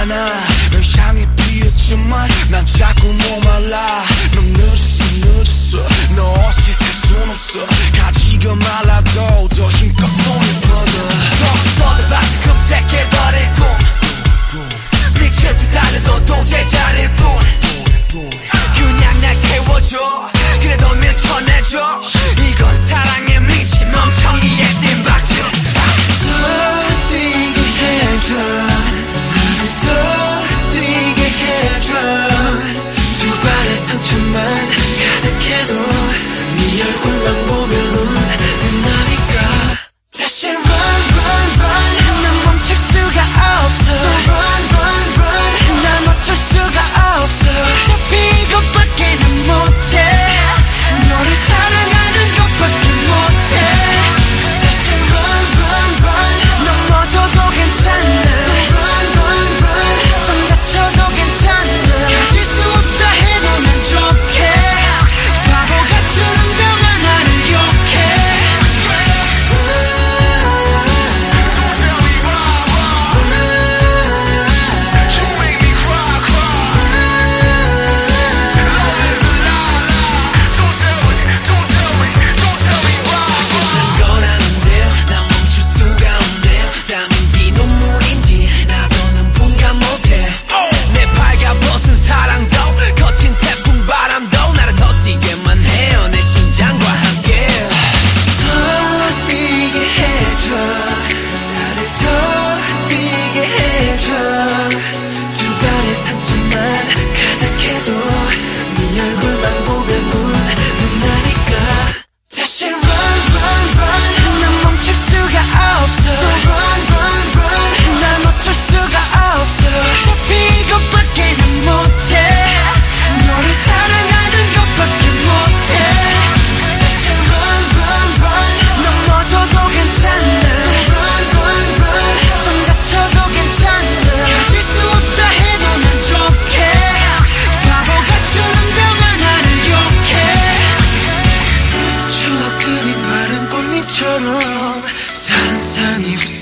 않아. 널 향해 피었지만 난 자꾸 목말라.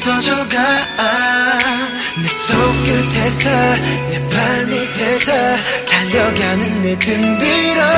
멈춰져가. 내 손끝에서 내 발밑에서 달려가는 내 등들어